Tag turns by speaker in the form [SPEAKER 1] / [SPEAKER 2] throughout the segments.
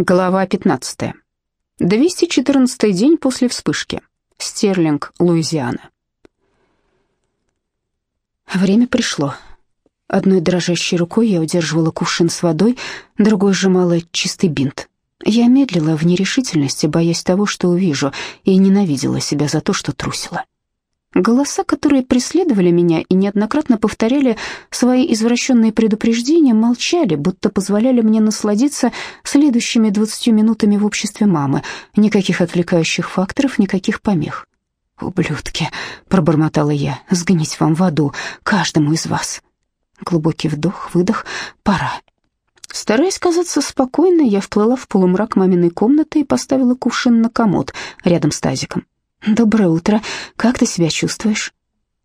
[SPEAKER 1] Глава 15. 214 день после вспышки. Стерлинг, Луизиана. Время пришло. Одной дрожащей рукой я удерживала кувшин с водой, другой сжимала чистый бинт. Я медлила в нерешительности, боясь того, что увижу, и ненавидела себя за то, что трусила. Голоса, которые преследовали меня и неоднократно повторяли свои извращенные предупреждения, молчали, будто позволяли мне насладиться следующими двадцатью минутами в обществе мамы. Никаких отвлекающих факторов, никаких помех. «Ублюдки!» — пробормотала я. «Сгнить вам в аду, каждому из вас!» Глубокий вдох, выдох. «Пора!» Стараясь казаться спокойной, я вплыла в полумрак маминой комнаты и поставила кувшин на комод рядом с тазиком. «Доброе утро. Как ты себя чувствуешь?»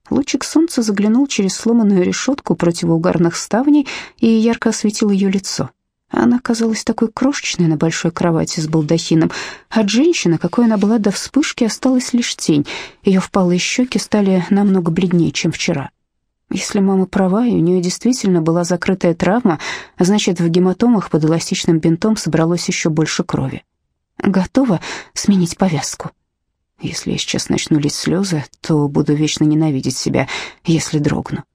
[SPEAKER 1] Лучик солнца заглянул через сломанную решетку противоугарных ставней и ярко осветил ее лицо. Она казалась такой крошечной на большой кровати с балдахином. От женщины, какой она была до вспышки, осталась лишь тень. Ее впалые щеки стали намного бледнее, чем вчера. Если мама права, и у нее действительно была закрытая травма, значит, в гематомах под эластичным бинтом собралось еще больше крови. Готова сменить повязку. Если я сейчас начну лить слезы, то буду вечно ненавидеть себя, если дрогну.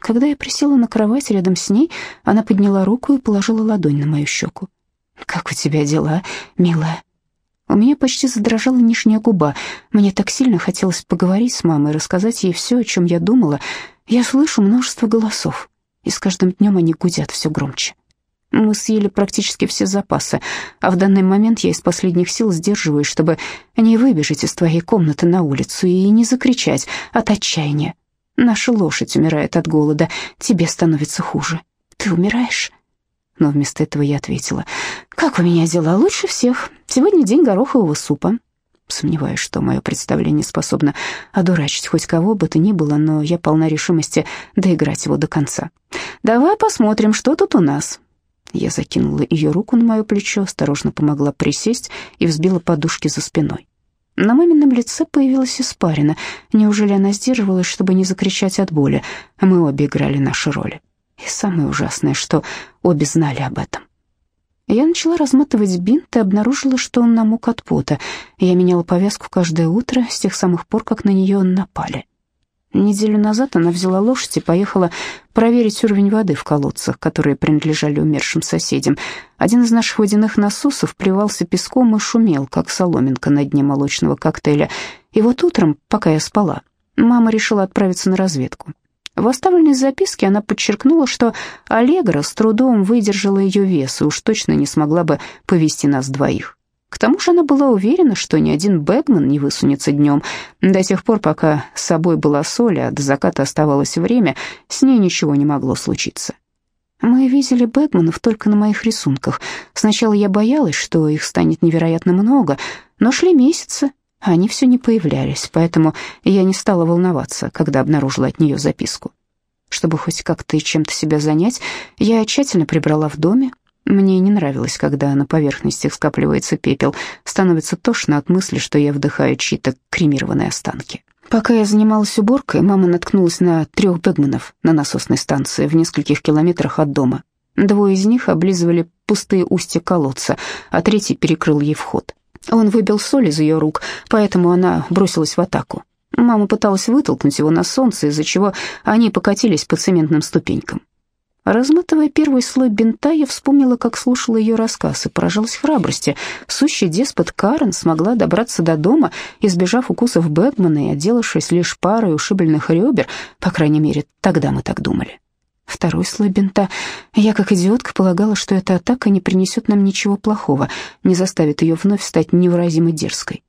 [SPEAKER 1] Когда я присела на кровать рядом с ней, она подняла руку и положила ладонь на мою щеку. «Как у тебя дела, милая?» У меня почти задрожала нижняя губа. Мне так сильно хотелось поговорить с мамой, рассказать ей все, о чем я думала. Я слышу множество голосов, и с каждым днем они гудят все громче. Мы съели практически все запасы, а в данный момент я из последних сил сдерживаюсь, чтобы не выбежать из твоей комнаты на улицу и не закричать от отчаяния. Наша лошадь умирает от голода, тебе становится хуже. Ты умираешь?» Но вместо этого я ответила, «Как у меня дела? Лучше всех. Сегодня день горохового супа». Сомневаюсь, что мое представление способно одурачить хоть кого бы то ни было, но я полна решимости доиграть его до конца. «Давай посмотрим, что тут у нас». Я закинула ее руку на мое плечо, осторожно помогла присесть и взбила подушки за спиной. На мамином лице появилась испарина. Неужели она сдерживалась, чтобы не закричать от боли? Мы обе играли наши роли. И самое ужасное, что обе знали об этом. Я начала разматывать бинт и обнаружила, что он намок от пота. Я меняла повязку каждое утро с тех самых пор, как на нее напали. Неделю назад она взяла лошадь и поехала проверить уровень воды в колодцах, которые принадлежали умершим соседям. Один из наших водяных насосов плевался песком и шумел, как соломинка на дне молочного коктейля. И вот утром, пока я спала, мама решила отправиться на разведку. В оставленной записке она подчеркнула, что Аллегра с трудом выдержала ее вес и уж точно не смогла бы повести нас двоих. К тому же она была уверена, что ни один Бэгман не высунется днем. До тех пор, пока с собой была соль, а до заката оставалось время, с ней ничего не могло случиться. Мы видели Бэгманов только на моих рисунках. Сначала я боялась, что их станет невероятно много, но шли месяцы, а они все не появлялись, поэтому я не стала волноваться, когда обнаружила от нее записку. Чтобы хоть как-то и чем-то себя занять, я тщательно прибрала в доме, мне не нравилось, когда на поверхности скапливается пепел. Становится тошно от мысли, что я вдыхаю чьи-то кремированные останки. Пока я занималась уборкой, мама наткнулась на трех бегманов на насосной станции в нескольких километрах от дома. Двое из них облизывали пустые устья колодца, а третий перекрыл ей вход. Он выбил соль из ее рук, поэтому она бросилась в атаку. Мама пыталась вытолкнуть его на солнце, из-за чего они покатились по цементным ступенькам. Разматывая первый слой бинта, я вспомнила, как слушала ее рассказ и поражалась храбрости. Сущий деспот Карен смогла добраться до дома, избежав укусов Бэтмена и отделавшись лишь парой ушибленных ребер, по крайней мере, тогда мы так думали. Второй слой бинта. Я, как идиотка, полагала, что эта атака не принесет нам ничего плохого, не заставит ее вновь стать невыразимо дерзкой.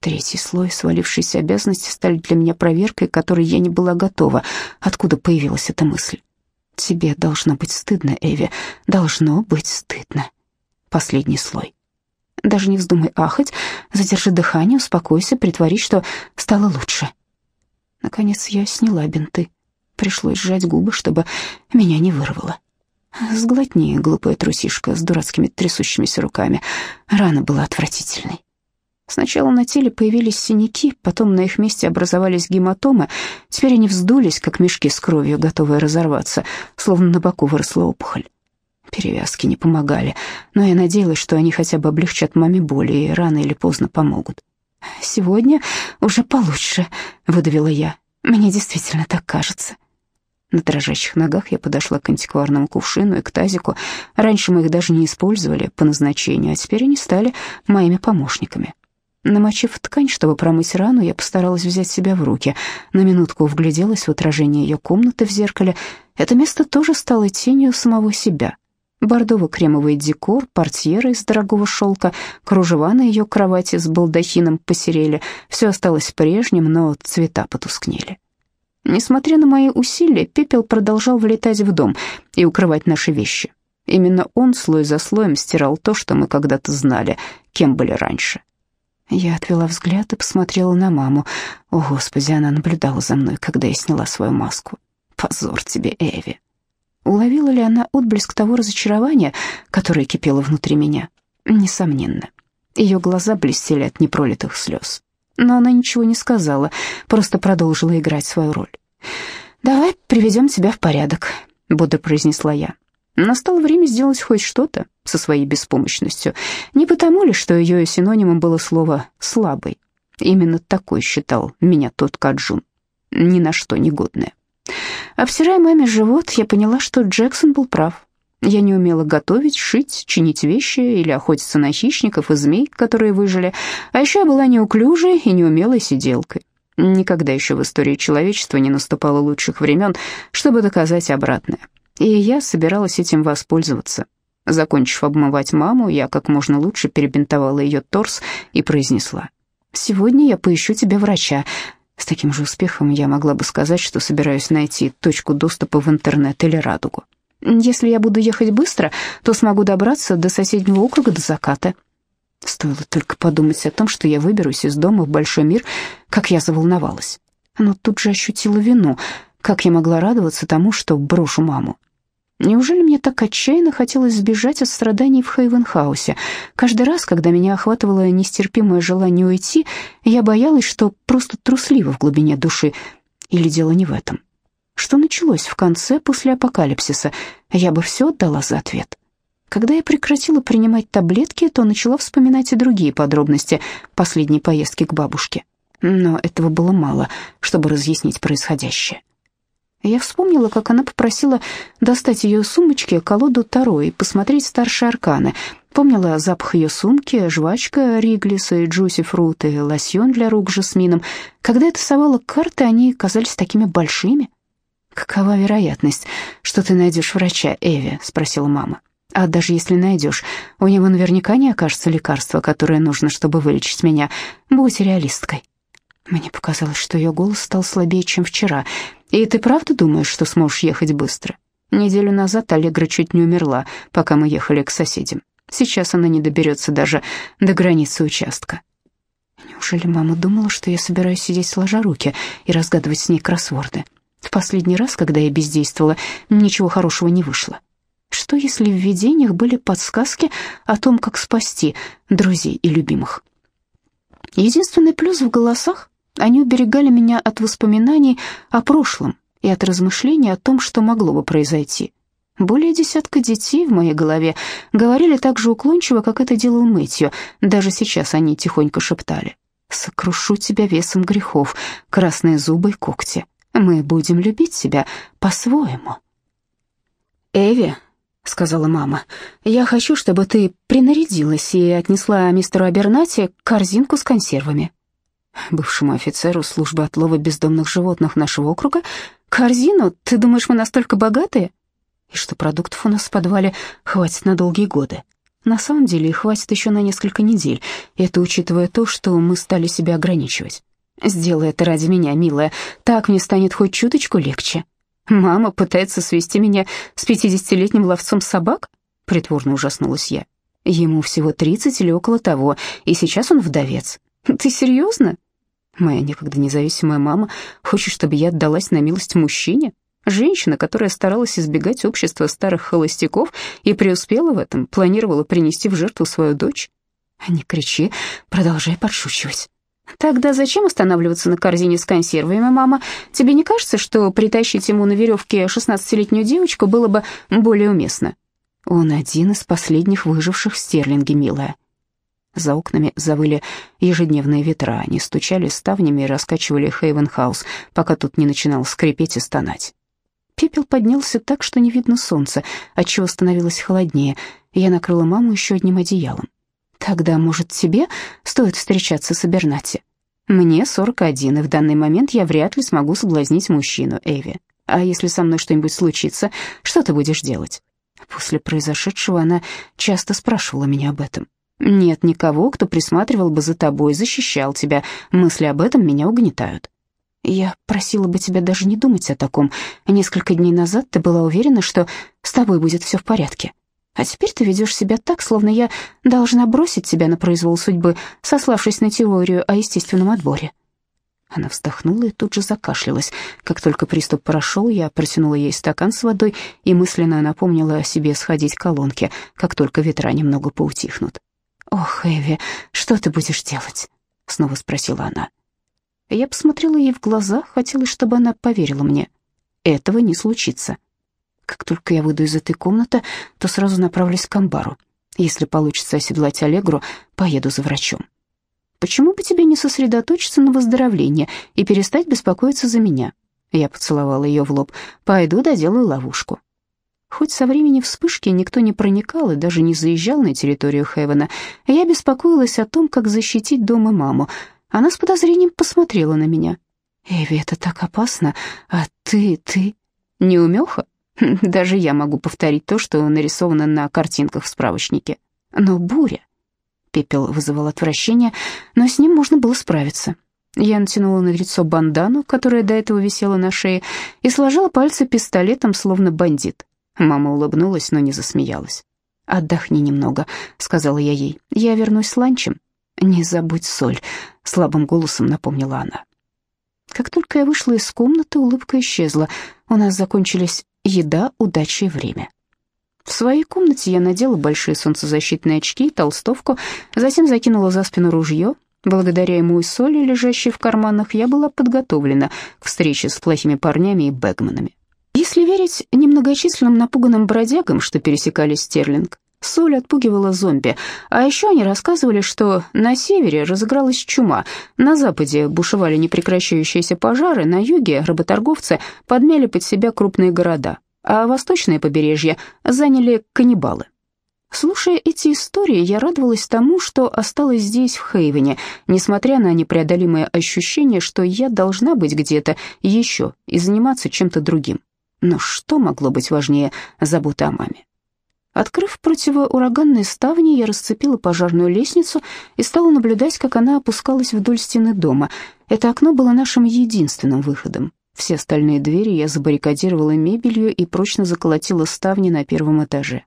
[SPEAKER 1] Третий слой, свалившиеся обязанности, стали для меня проверкой, которой я не была готова. Откуда появилась эта мысль? Тебе должно быть стыдно, Эви. Должно быть стыдно. Последний слой. Даже не вздумай ахать, задержи дыхание, успокойся, притворись, что стало лучше. Наконец я сняла бинты. Пришлось сжать губы, чтобы меня не вырвало. Сглотни, глупая трусишка с дурацкими трясущимися руками. Рана была отвратительной. Сначала на теле появились синяки, потом на их месте образовались гематомы. Теперь они вздулись, как мешки с кровью, готовые разорваться, словно на боку выросла опухоль. Перевязки не помогали, но я надеялась, что они хотя бы облегчат маме боли и рано или поздно помогут. «Сегодня уже получше», — выдавила я. «Мне действительно так кажется». На дрожащих ногах я подошла к антикварному кувшину и к тазику. Раньше мы их даже не использовали по назначению, а теперь они стали моими помощниками. Намочив ткань, чтобы промыть рану, я постаралась взять себя в руки. На минутку вгляделась в отражение ее комнаты в зеркале. Это место тоже стало тенью самого себя. Бордово-кремовый декор, портьеры из дорогого шелка, кружева на ее кровати с балдахином посерели. Все осталось прежним, но цвета потускнели. Несмотря на мои усилия, пепел продолжал влетать в дом и укрывать наши вещи. Именно он слой за слоем стирал то, что мы когда-то знали, кем были раньше. Я отвела взгляд и посмотрела на маму. О, Господи, она наблюдала за мной, когда я сняла свою маску. Позор тебе, Эви. Уловила ли она отблеск того разочарования, которое кипело внутри меня? Несомненно. Ее глаза блестели от непролитых слез. Но она ничего не сказала, просто продолжила играть свою роль. «Давай приведем тебя в порядок», — бодро произнесла я. Настало время сделать хоть что-то со своей беспомощностью. Не потому ли, что ее синонимом было слово «слабый»? Именно такой считал меня тот Каджун. Ни на что негодная. Обтирая маме живот, я поняла, что Джексон был прав. Я не умела готовить, шить, чинить вещи или охотиться на хищников и змей, которые выжили, а еще я была неуклюжей и неумелой сиделкой. Никогда еще в истории человечества не наступало лучших времен, чтобы доказать обратное. И я собиралась этим воспользоваться. Закончив обмывать маму, я как можно лучше перебинтовала ее торс и произнесла. «Сегодня я поищу тебе врача». С таким же успехом я могла бы сказать, что собираюсь найти точку доступа в интернет или радугу. Если я буду ехать быстро, то смогу добраться до соседнего округа до заката. Стоило только подумать о том, что я выберусь из дома в большой мир, как я заволновалась. Но тут же ощутила вину. Как я могла радоваться тому, что брошу маму? Неужели мне так отчаянно хотелось сбежать от страданий в Хейвенхаусе? Каждый раз, когда меня охватывало нестерпимое желание уйти, я боялась, что просто труслива в глубине души. Или дело не в этом. Что началось в конце после апокалипсиса? Я бы все отдала за ответ. Когда я прекратила принимать таблетки, то начала вспоминать и другие подробности последней поездки к бабушке. Но этого было мало, чтобы разъяснить происходящее. Я вспомнила, как она попросила достать ее сумочки, колоду Таро и посмотреть старшие арканы. Помнила запах ее сумки, жвачка Риглиса и Джуси Фрут и лосьон для рук жасмином. Когда я тасовала карты, они казались такими большими. «Какова вероятность, что ты найдешь врача, Эви?» — спросила мама. «А даже если найдешь, у него наверняка не окажется лекарства, которое нужно, чтобы вылечить меня. Будь реалисткой». Мне показалось, что ее голос стал слабее, чем вчера. «И ты правда думаешь, что сможешь ехать быстро?» Неделю назад Аллегра чуть не умерла, пока мы ехали к соседям. Сейчас она не доберется даже до границы участка. Неужели мама думала, что я собираюсь сидеть сложа руки и разгадывать с ней кроссворды? В последний раз, когда я бездействовала, ничего хорошего не вышло. Что, если в видениях были подсказки о том, как спасти друзей и любимых? Единственный плюс в голосах они уберегали меня от воспоминаний о прошлом и от размышлений о том, что могло бы произойти. Более десятка детей в моей голове говорили так же уклончиво, как это делал Мэтью. Даже сейчас они тихонько шептали. «Сокрушу тебя весом грехов, красные зубы и когти. Мы будем любить тебя по-своему». «Эви», — сказала мама, — «я хочу, чтобы ты принарядилась и отнесла мистеру Абернати корзинку с консервами бывшему офицеру службы отлова бездомных животных нашего округа, корзину? Ты думаешь, мы настолько богатые? И что продуктов у нас в подвале хватит на долгие годы? На самом деле хватит еще на несколько недель, это учитывая то, что мы стали себя ограничивать. Сделай это ради меня, милая, так мне станет хоть чуточку легче. Мама пытается свести меня с пятидесятилетним ловцом собак? Притворно ужаснулась я. Ему всего тридцать или около того, и сейчас он вдовец. Ты серьезно? Моя некогда независимая мама хочет, чтобы я отдалась на милость мужчине? Женщина, которая старалась избегать общества старых холостяков и преуспела в этом, планировала принести в жертву свою дочь? Не кричи, продолжай подшучивать. Тогда зачем останавливаться на корзине с консервами, мама? Тебе не кажется, что притащить ему на веревке шестнадцатилетнюю девочку было бы более уместно? Он один из последних выживших в Стерлинге, милая. За окнами завыли ежедневные ветра, они стучали ставнями и раскачивали Хейвен-хаус, пока тут не начинал скрипеть и стонать. Пепел поднялся так, что не видно солнца, отчего становилось холоднее. Я накрыла маму еще одним одеялом. «Тогда, может, тебе стоит встречаться с Абернати?» «Мне 41, и в данный момент я вряд ли смогу соблазнить мужчину, Эви. А если со мной что-нибудь случится, что ты будешь делать?» После произошедшего она часто спрашивала меня об этом. «Нет никого, кто присматривал бы за тобой, защищал тебя. Мысли об этом меня угнетают». «Я просила бы тебя даже не думать о таком. Несколько дней назад ты была уверена, что с тобой будет все в порядке. А теперь ты ведешь себя так, словно я должна бросить тебя на произвол судьбы, сославшись на теорию о естественном отборе». Она вздохнула и тут же закашлялась. Как только приступ прошел, я протянула ей стакан с водой и мысленно напомнила о себе сходить к колонке, как только ветра немного поутихнут. «Ох, Эви, что ты будешь делать?» — снова спросила она. Я посмотрела ей в глаза, хотелось, чтобы она поверила мне. Этого не случится. Как только я выйду из этой комнаты, то сразу направлюсь к амбару. Если получится оседлать Аллегру, поеду за врачом. Почему бы тебе не сосредоточиться на выздоровлении и перестать беспокоиться за меня? Я поцеловала ее в лоб. Пойду доделаю ловушку. Хоть со времени вспышки никто не проникал и даже не заезжал на территорию Хевена, я беспокоилась о том, как защитить дом и маму. Она с подозрением посмотрела на меня. «Эви, это так опасно, а ты, ты...» «Неумеха? Даже я могу повторить то, что нарисовано на картинках в справочнике. Но буря...» Пепел вызывал отвращение, но с ним можно было справиться. Я натянула на лицо бандану, которая до этого висела на шее, и сложила пальцы пистолетом, словно бандит. Мама улыбнулась, но не засмеялась. «Отдохни немного», — сказала я ей. «Я вернусь с ланчем». «Не забудь соль», — слабым голосом напомнила она. Как только я вышла из комнаты, улыбка исчезла. У нас закончились еда, удача и время. В своей комнате я надела большие солнцезащитные очки и толстовку, затем закинула за спину ружье. Благодаря ему и соли, лежащей в карманах, я была подготовлена к встрече с плохими парнями и бэгманами. Если верить немногочисленным напуганным бродягам, что пересекали Стерлинг, соль отпугивала зомби, а еще они рассказывали, что на севере разыгралась чума, на западе бушевали непрекращающиеся пожары, на юге работорговцы подмяли под себя крупные города, а восточное побережье заняли каннибалы. Слушая эти истории, я радовалась тому, что осталась здесь, в Хейвене, несмотря на непреодолимое ощущение, что я должна быть где-то еще и заниматься чем-то другим. Но что могло быть важнее заботы о маме? Открыв противоураганные ставни, я расцепила пожарную лестницу и стала наблюдать, как она опускалась вдоль стены дома. Это окно было нашим единственным выходом. Все остальные двери я забаррикадировала мебелью и прочно заколотила ставни на первом этаже.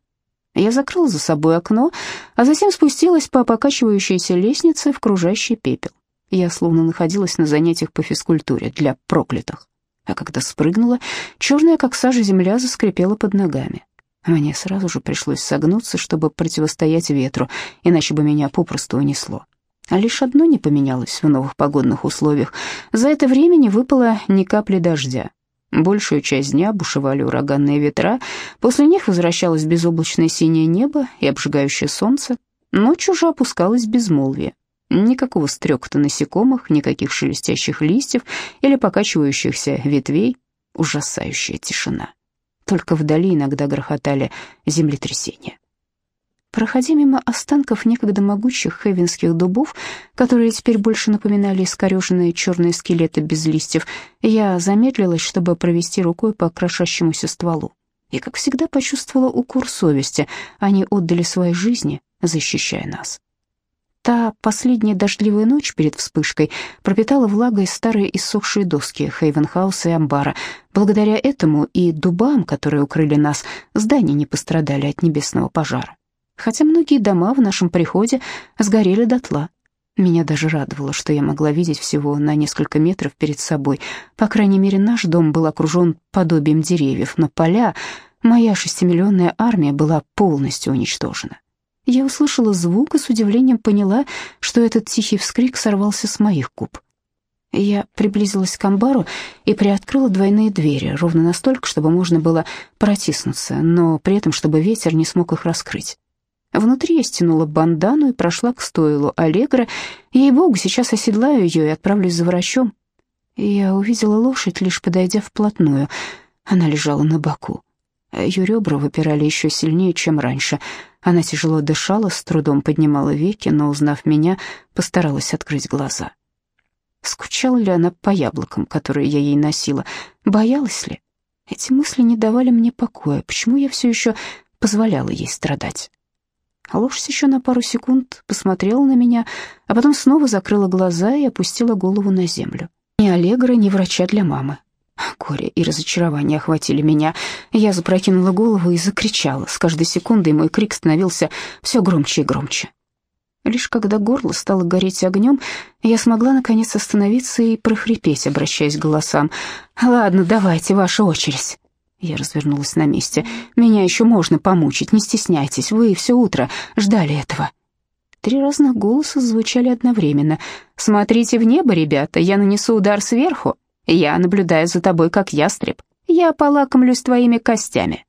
[SPEAKER 1] Я закрыла за собой окно, а затем спустилась по покачивающейся лестнице в кружащий пепел. Я словно находилась на занятиях по физкультуре для проклятых а когда спрыгнула, черная как сажа земля заскрипела под ногами. Мне сразу же пришлось согнуться, чтобы противостоять ветру, иначе бы меня попросту унесло. А лишь одно не поменялось в новых погодных условиях. За это время не выпало ни капли дождя. Большую часть дня бушевали ураганные ветра, после них возвращалось безоблачное синее небо и обжигающее солнце. Ночью же опускалось безмолвие. Никакого стрекота насекомых, никаких шелестящих листьев или покачивающихся ветвей. Ужасающая тишина. Только вдали иногда грохотали землетрясения. Проходя мимо останков некогда могучих хевенских дубов, которые теперь больше напоминали искореженные черные скелеты без листьев, я замедлилась, чтобы провести рукой по крошащемуся стволу. И, как всегда, почувствовала укор совести. Они отдали свои жизни, защищая нас. Та последняя дождливая ночь перед вспышкой пропитала влагой старые иссохшие доски Хейвенхауса и амбара. Благодаря этому и дубам, которые укрыли нас, здания не пострадали от небесного пожара. Хотя многие дома в нашем приходе сгорели дотла. Меня даже радовало, что я могла видеть всего на несколько метров перед собой. По крайней мере, наш дом был окружен подобием деревьев, но поля, моя шестимиллионная армия была полностью уничтожена. Я услышала звук и с удивлением поняла, что этот тихий вскрик сорвался с моих губ. Я приблизилась к амбару и приоткрыла двойные двери, ровно настолько, чтобы можно было протиснуться, но при этом, чтобы ветер не смог их раскрыть. Внутри я стянула бандану и прошла к стойлу Аллегра. Ей-богу, сейчас оседлаю ее и отправлюсь за врачом. Я увидела лошадь, лишь подойдя вплотную. Она лежала на боку. Ее ребра выпирали еще сильнее, чем раньше. Она тяжело дышала, с трудом поднимала веки, но, узнав меня, постаралась открыть глаза. Скучала ли она по яблокам, которые я ей носила? Боялась ли? Эти мысли не давали мне покоя. Почему я все еще позволяла ей страдать? А лошадь еще на пару секунд посмотрела на меня, а потом снова закрыла глаза и опустила голову на землю. Ни Аллегра, ни врача для мамы. Горе и разочарование охватили меня. Я запрокинула голову и закричала. С каждой секундой мой крик становился все громче и громче. Лишь когда горло стало гореть огнем, я смогла наконец остановиться и прохрипеть, обращаясь к голосам. «Ладно, давайте, ваша очередь». Я развернулась на месте. «Меня еще можно помучить, не стесняйтесь, вы все утро ждали этого». Три разных голоса звучали одновременно. «Смотрите в небо, ребята, я нанесу удар сверху. Я наблюдаю за тобой, как ястреб. Я полакомлюсь твоими костями».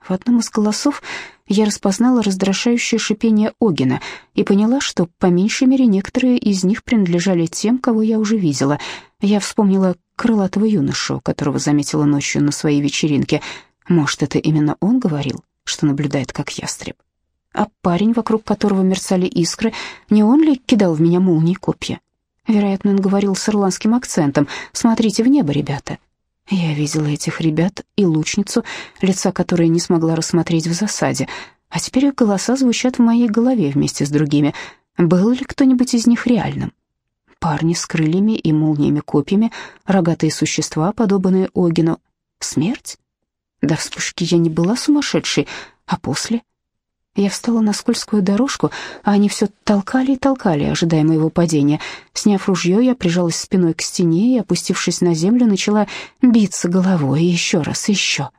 [SPEAKER 1] В одном из голосов я распознала раздражающее шипение Огина и поняла, что по меньшей мере некоторые из них принадлежали тем, кого я уже видела. Я вспомнила крылатого юношу, которого заметила ночью на своей вечеринке. Может, это именно он говорил, что наблюдает как ястреб? А парень, вокруг которого мерцали искры, не он ли кидал в меня молнии копья? Вероятно, он говорил с ирландским акцентом «Смотрите в небо, ребята». Я видела этих ребят и лучницу, лица которой не смогла рассмотреть в засаде, а теперь их голоса звучат в моей голове вместе с другими. Был ли кто-нибудь из них реальным? Парни с крыльями и молниями-копьями, рогатые существа, подобные Огину. Смерть? До вспышки я не была сумасшедшей, а после — я встала на скользкую дорожку, а они все толкали и толкали, ожидая моего падения. Сняв ружье, я прижалась спиной к стене и, опустившись на землю, начала биться головой еще раз, еще.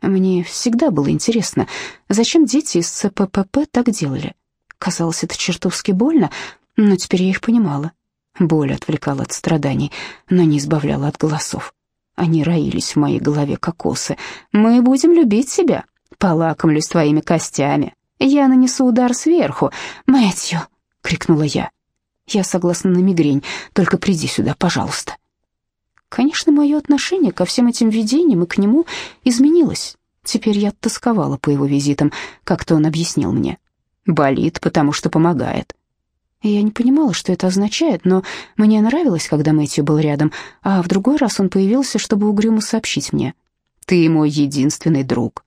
[SPEAKER 1] Мне всегда было интересно, зачем дети из ЦППП так делали. Казалось, это чертовски больно, но теперь я их понимала. Боль отвлекала от страданий, но не избавляла от голосов. Они роились в моей голове, как осы. «Мы будем любить себя», полакомлюсь твоими костями. Я нанесу удар сверху. Мэтью!» — крикнула я. «Я согласна на мигрень, только приди сюда, пожалуйста». Конечно, мое отношение ко всем этим видениям и к нему изменилось. Теперь я тосковала по его визитам, как-то он объяснил мне. «Болит, потому что помогает». Я не понимала, что это означает, но мне нравилось, когда Мэтью был рядом, а в другой раз он появился, чтобы угрюмо сообщить мне. «Ты мой единственный друг».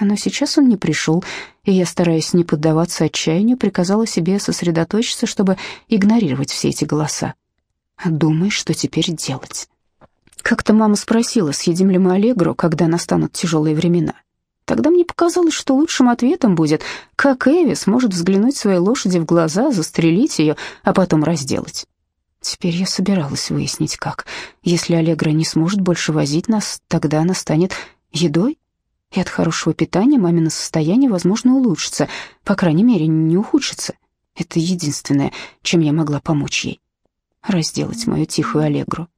[SPEAKER 1] Но сейчас он не пришел, и я, стараясь не поддаваться отчаянию, приказала себе сосредоточиться, чтобы игнорировать все эти голоса. Думай, что теперь делать. Как-то мама спросила, съедим ли мы Аллегру, когда настанут тяжелые времена. Тогда мне показалось, что лучшим ответом будет, как Эви сможет взглянуть своей лошади в глаза, застрелить ее, а потом разделать. Теперь я собиралась выяснить, как. Если Аллегра не сможет больше возить нас, тогда она станет едой и от хорошего питания мамино состояние, возможно, улучшится, по крайней мере, не ухудшится. Это единственное, чем я могла помочь ей. Разделать мою тихую Аллегру.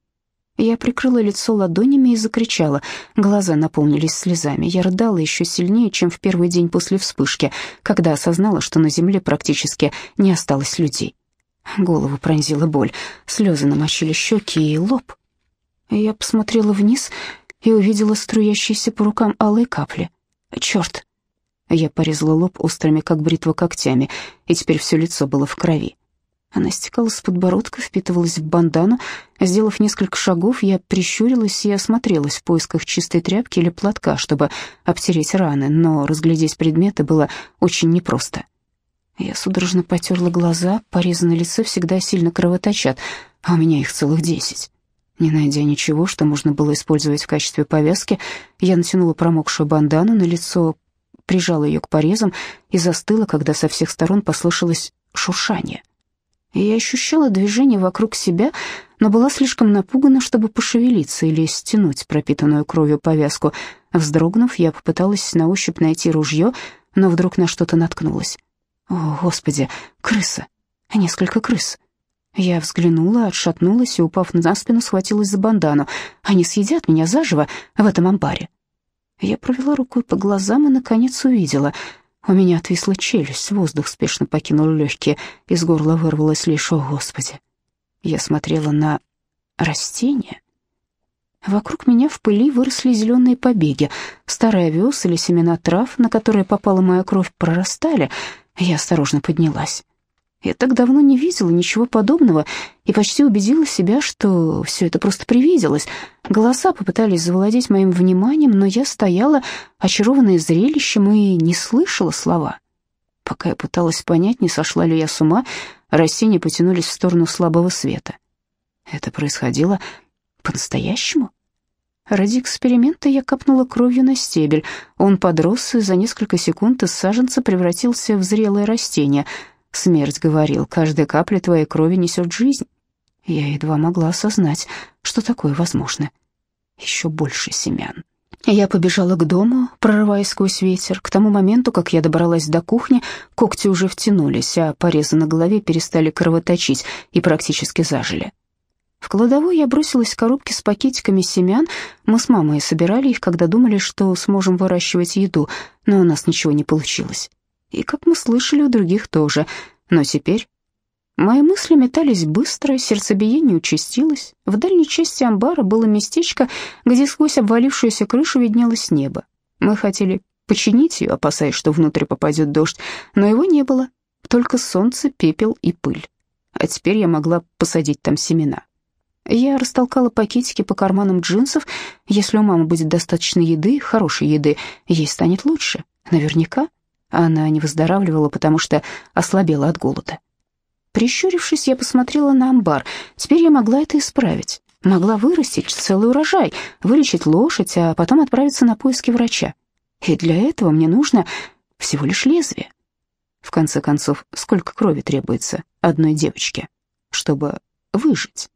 [SPEAKER 1] Я прикрыла лицо ладонями и закричала. Глаза наполнились слезами. Я рыдала еще сильнее, чем в первый день после вспышки, когда осознала, что на земле практически не осталось людей. Голову пронзила боль, слезы намочили щеки и лоб. Я посмотрела вниз и увидела струящиеся по рукам алые капли. Черт! Я порезала лоб острыми, как бритва, когтями, и теперь все лицо было в крови. Она стекала с подбородка, впитывалась в бандану. Сделав несколько шагов, я прищурилась и осмотрелась в поисках чистой тряпки или платка, чтобы обтереть раны, но разглядеть предметы было очень непросто. Я судорожно потерла глаза, порезы на лице всегда сильно кровоточат, а у меня их целых десять. Не найдя ничего, что можно было использовать в качестве повязки, я натянула промокшую бандану на лицо, прижала ее к порезам и застыла, когда со всех сторон послышалось шуршание. Я ощущала движение вокруг себя, но была слишком напугана, чтобы пошевелиться или стянуть пропитанную кровью повязку. Вздрогнув, я попыталась на ощупь найти ружье, но вдруг на что-то наткнулась. О, Господи, крыса! Несколько крыс! Я взглянула, отшатнулась и, упав на спину, схватилась за бандану. Они съедят меня заживо в этом амбаре. Я провела рукой по глазам и, наконец, увидела. У меня отвисла челюсть, воздух спешно покинул легкие, из горла вырвалось лишь «О, Господи!». Я смотрела на растения. Вокруг меня в пыли выросли зеленые побеги. Старый овес или семена трав, на которые попала моя кровь, прорастали. Я осторожно поднялась. Я так давно не видела ничего подобного и почти убедила себя, что все это просто привиделось. Голоса попытались завладеть моим вниманием, но я стояла, очарованная зрелищем, и не слышала слова. Пока я пыталась понять, не сошла ли я с ума, растения потянулись в сторону слабого света. Это происходило по-настоящему? Ради эксперимента я капнула кровью на стебель. Он подрос и за несколько секунд из саженца превратился в зрелое растение — Смерть говорил, каждая капля твоей крови несет жизнь. Я едва могла осознать, что такое возможно. Еще больше семян. Я побежала к дому, прорываясь сквозь ветер. К тому моменту, как я добралась до кухни, когти уже втянулись, а порезы на голове перестали кровоточить и практически зажили. В кладовой я бросилась в коробки с пакетиками семян. Мы с мамой собирали их, когда думали, что сможем выращивать еду, но у нас ничего не получилось и, как мы слышали, у других тоже. Но теперь мои мысли метались быстро, сердцебиение участилось. В дальней части амбара было местечко, где сквозь обвалившуюся крышу виднелось небо. Мы хотели починить ее, опасаясь, что внутрь попадет дождь, но его не было, только солнце, пепел и пыль. А теперь я могла посадить там семена. Я растолкала пакетики по карманам джинсов. Если у мамы будет достаточно еды, хорошей еды, ей станет лучше. Наверняка. Она не выздоравливала, потому что ослабела от голода. Прищурившись, я посмотрела на амбар. Теперь я могла это исправить. Могла вырастить целый урожай, вылечить лошадь, а потом отправиться на поиски врача. И для этого мне нужно всего лишь лезвие. В конце концов, сколько крови требуется одной девочке, чтобы выжить?